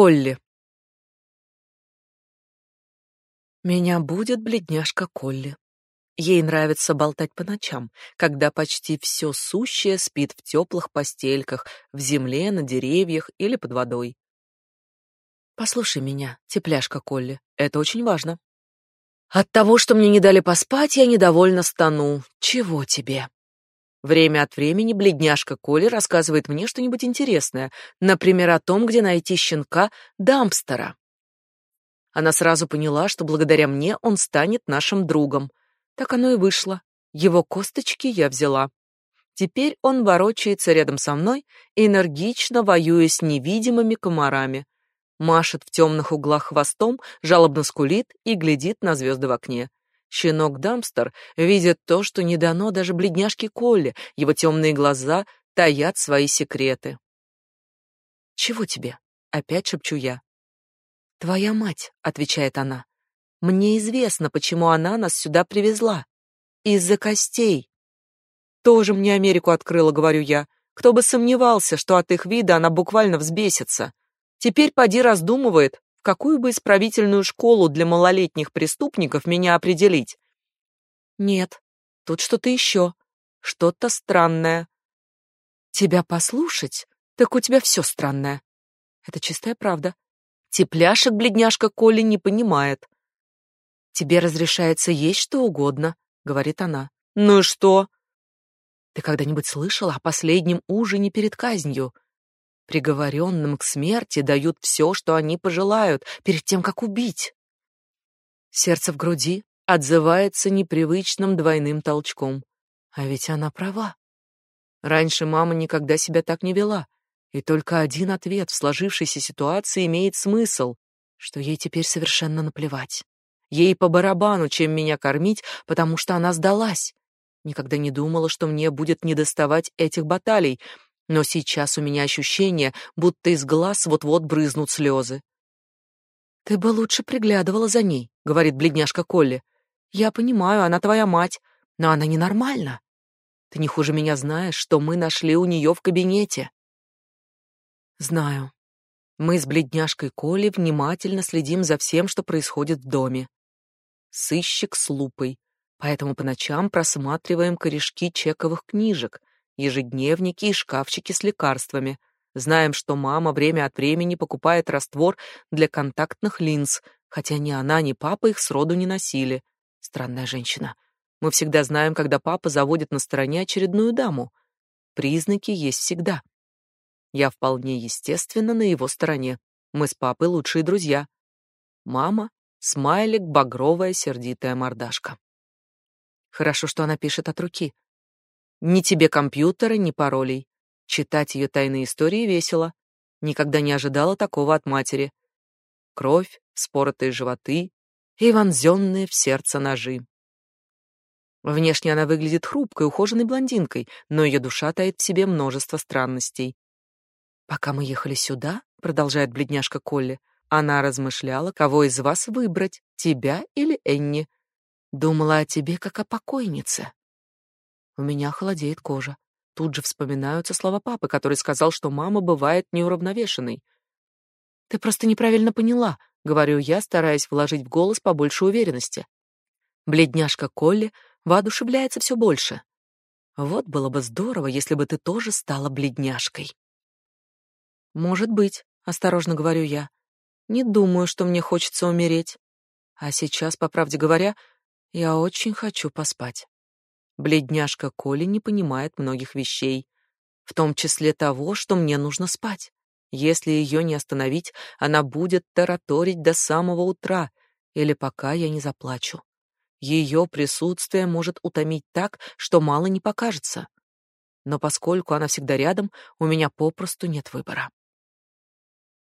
Колли. Меня будет бледняшка Колли. Ей нравится болтать по ночам, когда почти все сущее спит в теплых постельках, в земле, на деревьях или под водой. Послушай меня, тепляшка Колли, это очень важно. От того, что мне не дали поспать, я недовольно стану. Чего тебе? Время от времени бледняшка Колли рассказывает мне что-нибудь интересное, например, о том, где найти щенка Дампстера. Она сразу поняла, что благодаря мне он станет нашим другом. Так оно и вышло. Его косточки я взяла. Теперь он ворочается рядом со мной, энергично воюя с невидимыми комарами машет в темных углах хвостом, жалобно скулит и глядит на звезды в окне. Щенок Дамстер видит то, что не дано даже бледняшке Колли, его темные глаза таят свои секреты. «Чего тебе?» — опять шепчу я. «Твоя мать», — отвечает она. «Мне известно, почему она нас сюда привезла. Из-за костей». «Тоже мне Америку открыла», — говорю я. «Кто бы сомневался, что от их вида она буквально взбесится». Теперь поди раздумывает, в какую бы исправительную школу для малолетних преступников меня определить. Нет, тут что-то еще, что-то странное. Тебя послушать, так у тебя все странное. Это чистая правда. Тепляшек бледняшка Коли не понимает. Тебе разрешается есть что угодно, говорит она. Ну и что? Ты когда-нибудь слышала о последнем ужине перед казнью? Приговоренным к смерти дают все, что они пожелают, перед тем, как убить. Сердце в груди отзывается непривычным двойным толчком. А ведь она права. Раньше мама никогда себя так не вела, и только один ответ в сложившейся ситуации имеет смысл, что ей теперь совершенно наплевать. Ей по барабану, чем меня кормить, потому что она сдалась. Никогда не думала, что мне будет недоставать этих баталий, но сейчас у меня ощущение, будто из глаз вот-вот брызнут слезы. «Ты бы лучше приглядывала за ней», — говорит бледняшка Колли. «Я понимаю, она твоя мать, но она ненормальна. Ты не хуже меня знаешь, что мы нашли у нее в кабинете». «Знаю. Мы с бледняшкой Колли внимательно следим за всем, что происходит в доме. Сыщик с лупой, поэтому по ночам просматриваем корешки чековых книжек, ежедневники и шкафчики с лекарствами. Знаем, что мама время от времени покупает раствор для контактных линз, хотя ни она, ни папа их сроду не носили. Странная женщина. Мы всегда знаем, когда папа заводит на стороне очередную даму. Признаки есть всегда. Я вполне естественно на его стороне. Мы с папой лучшие друзья. Мама — смайлик, багровая, сердитая мордашка. Хорошо, что она пишет от руки. Ни тебе компьютера, ни паролей. Читать ее тайные истории весело. Никогда не ожидала такого от матери. Кровь, споротые животы и вонзенные в сердце ножи. Внешне она выглядит хрупкой, ухоженной блондинкой, но ее душа таит в себе множество странностей. Пока мы ехали сюда, продолжает бледняшка Колли, она размышляла, кого из вас выбрать, тебя или Энни. Думала о тебе как о покойнице. У меня холодеет кожа. Тут же вспоминаются слова папы, который сказал, что мама бывает неуравновешенной. Ты просто неправильно поняла, говорю я, стараясь вложить в голос побольше уверенности. Бледняшка Колли воодушевляется все больше. Вот было бы здорово, если бы ты тоже стала бледняшкой. Может быть, осторожно говорю я. Не думаю, что мне хочется умереть. А сейчас, по правде говоря, я очень хочу поспать. Бледняшка Коли не понимает многих вещей, в том числе того, что мне нужно спать. Если ее не остановить, она будет тараторить до самого утра или пока я не заплачу. Ее присутствие может утомить так, что мало не покажется. Но поскольку она всегда рядом, у меня попросту нет выбора.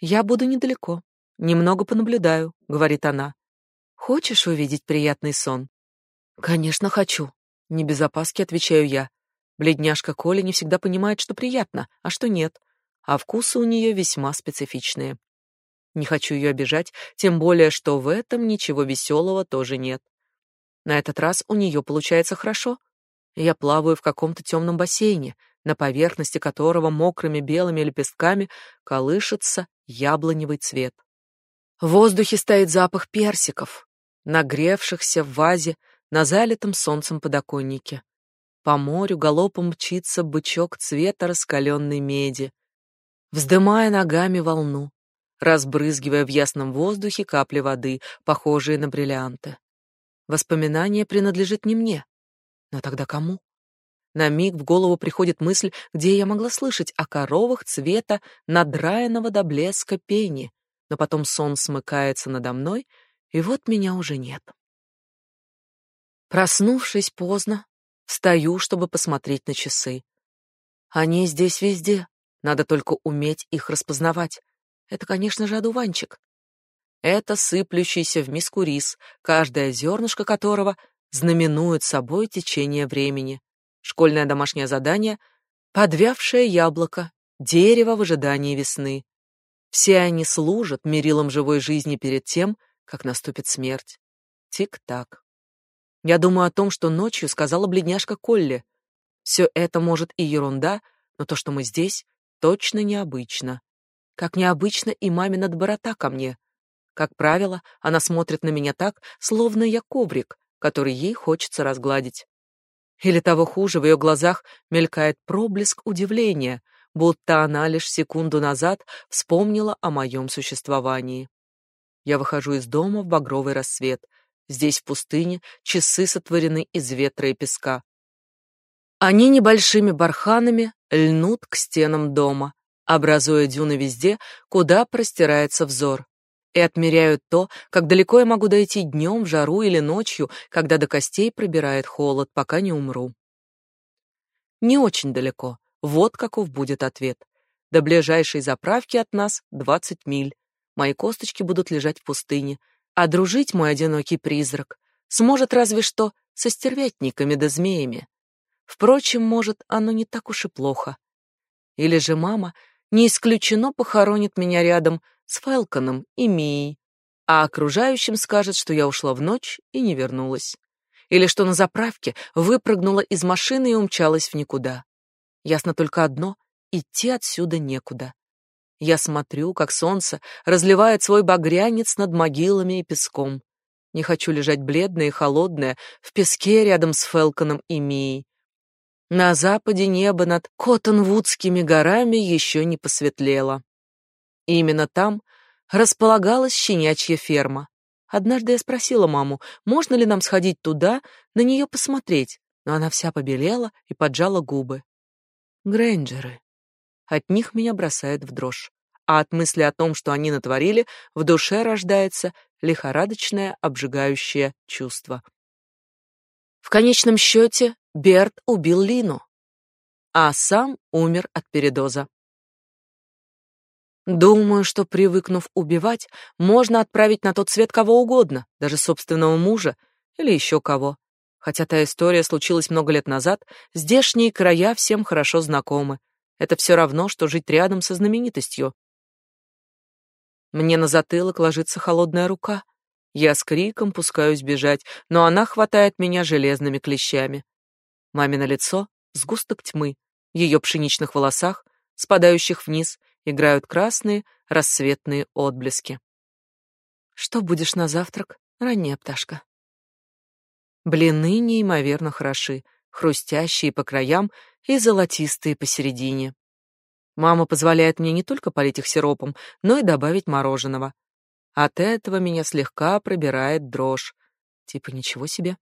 Я буду недалеко, немного понаблюдаю, говорит она. Хочешь увидеть приятный сон? Конечно, хочу, не без опаски отвечаю я. Бледняшка Коля не всегда понимает, что приятно, а что нет, а вкусы у нее весьма специфичные. Не хочу ее обижать, тем более, что в этом ничего веселого тоже нет. На этот раз у нее получается хорошо. Я плаваю в каком-то темном бассейне, на поверхности которого мокрыми белыми лепестками колышется яблоневый цвет. В воздухе стоит запах персиков, нагревшихся в вазе на залитом солнцем подоконнике. По морю галопом мчится бычок цвета раскаленной меди, вздымая ногами волну, разбрызгивая в ясном воздухе капли воды, похожие на бриллианты. Воспоминание принадлежит не мне. Но тогда кому? На миг в голову приходит мысль, где я могла слышать о коровах цвета надраенного до блеска пени, но потом сон смыкается надо мной, и вот меня уже нет. Проснувшись поздно, встаю, чтобы посмотреть на часы. Они здесь везде, надо только уметь их распознавать. Это, конечно же, одуванчик. Это сыплющийся в миску рис, каждое зернышко которого знаменует собой течение времени. Школьное домашнее задание — подвявшее яблоко, дерево в ожидании весны. Все они служат мерилом живой жизни перед тем, как наступит смерть. Тик-так. Я думаю о том, что ночью сказала бледняшка Колли. Все это, может, и ерунда, но то, что мы здесь, точно необычно. Как необычно и мамина доброта ко мне. Как правило, она смотрит на меня так, словно я коврик, который ей хочется разгладить. Или того хуже, в ее глазах мелькает проблеск удивления, будто она лишь секунду назад вспомнила о моем существовании. Я выхожу из дома в багровый рассвет. Здесь, в пустыне, часы сотворены из ветра и песка. Они небольшими барханами льнут к стенам дома, образуя дюны везде, куда простирается взор и отмеряют то, как далеко я могу дойти днем, в жару или ночью, когда до костей пробирает холод, пока не умру. Не очень далеко. Вот каков будет ответ. До ближайшей заправки от нас 20 миль. Мои косточки будут лежать в пустыне, а дружить мой одинокий призрак сможет разве что со стервятниками да змеями. Впрочем, может, оно не так уж и плохо. Или же мама не исключено похоронит меня рядом с Фелконом и Мией, а окружающим скажет, что я ушла в ночь и не вернулась. Или что на заправке выпрыгнула из машины и умчалась в никуда. Ясно только одно — идти отсюда некуда. Я смотрю, как солнце разливает свой багрянец над могилами и песком. Не хочу лежать бледная и холодная в песке рядом с Фелконом и Мией. На западе небо над Коттонвудскими горами еще не посветлело. Именно там располагалась щенячья ферма. Однажды я спросила маму, можно ли нам сходить туда, на нее посмотреть, но она вся побелела и поджала губы. Грейнджеры. От них меня бросает в дрожь, а от мысли о том, что они натворили, в душе рождается лихорадочное обжигающее чувство. В конечном счете Берт убил Лину, а сам умер от передоза. Думаю, что, привыкнув убивать, можно отправить на тот свет кого угодно, даже собственного мужа или еще кого. Хотя та история случилась много лет назад, здешние края всем хорошо знакомы. Это все равно, что жить рядом со знаменитостью. Мне на затылок ложится холодная рука. Я с криком пускаюсь бежать, но она хватает меня железными клещами. Мамино лицо — сгусток тьмы, в ее пшеничных волосах, спадающих вниз — играют красные рассветные отблески. Что будешь на завтрак, ранняя пташка? Блины неимоверно хороши, хрустящие по краям и золотистые посередине. Мама позволяет мне не только полить их сиропом, но и добавить мороженого. От этого меня слегка пробирает дрожь. Типа ничего себе.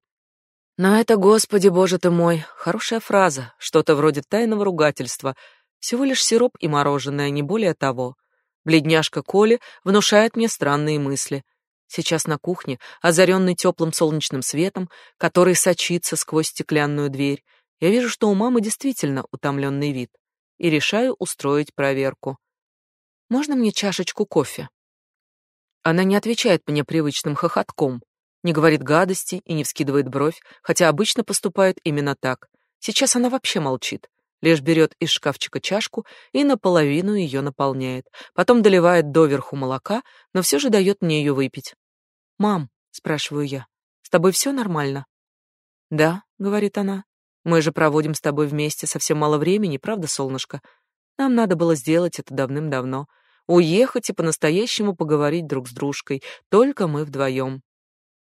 Но это, Господи Боже ты мой, хорошая фраза, что-то вроде тайного ругательства — всего лишь сироп и мороженое, не более того. Бледняшка Коли внушает мне странные мысли. Сейчас на кухне, озаренный теплым солнечным светом, который сочится сквозь стеклянную дверь, я вижу, что у мамы действительно утомленный вид, и решаю устроить проверку. «Можно мне чашечку кофе?» Она не отвечает мне привычным хохотком, не говорит гадости и не вскидывает бровь, хотя обычно поступает именно так. Сейчас она вообще молчит, лишь берет из шкафчика чашку и наполовину ее наполняет, потом доливает доверху молока, но все же дает мне ее выпить. «Мам», — спрашиваю я, — «с тобой все нормально?» «Да», — говорит она, Мы же проводим с тобой вместе совсем мало времени, правда, солнышко? Нам надо было сделать это давным-давно. Уехать и по-настоящему поговорить друг с дружкой, только мы вдвоем.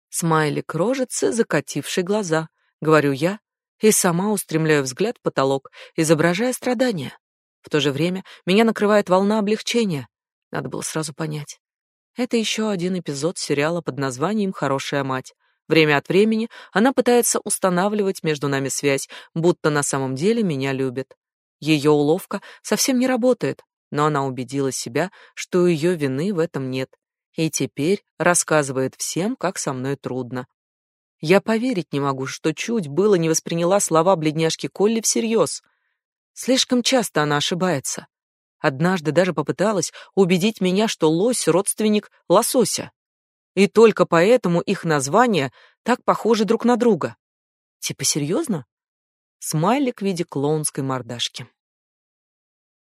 Смайлик рожицы, закативший глаза, говорю я, и сама устремляю взгляд в потолок, изображая страдания. В то же время меня накрывает волна облегчения. Надо было сразу понять. Это еще один эпизод сериала под названием «Хорошая мать». Время от времени она пытается устанавливать между нами связь, будто на самом деле меня любит. Ее уловка совсем не работает, но она убедила себя, что ее вины в этом нет, и теперь рассказывает всем, как со мной трудно. Я поверить не могу, что чуть было не восприняла слова бледняшки Колли всерьез. Слишком часто она ошибается. Однажды даже попыталась убедить меня, что лось — родственник лосося. И только поэтому их названия так похожи друг на друга. Типа серьезно? Смайлик в виде клоунской мордашки.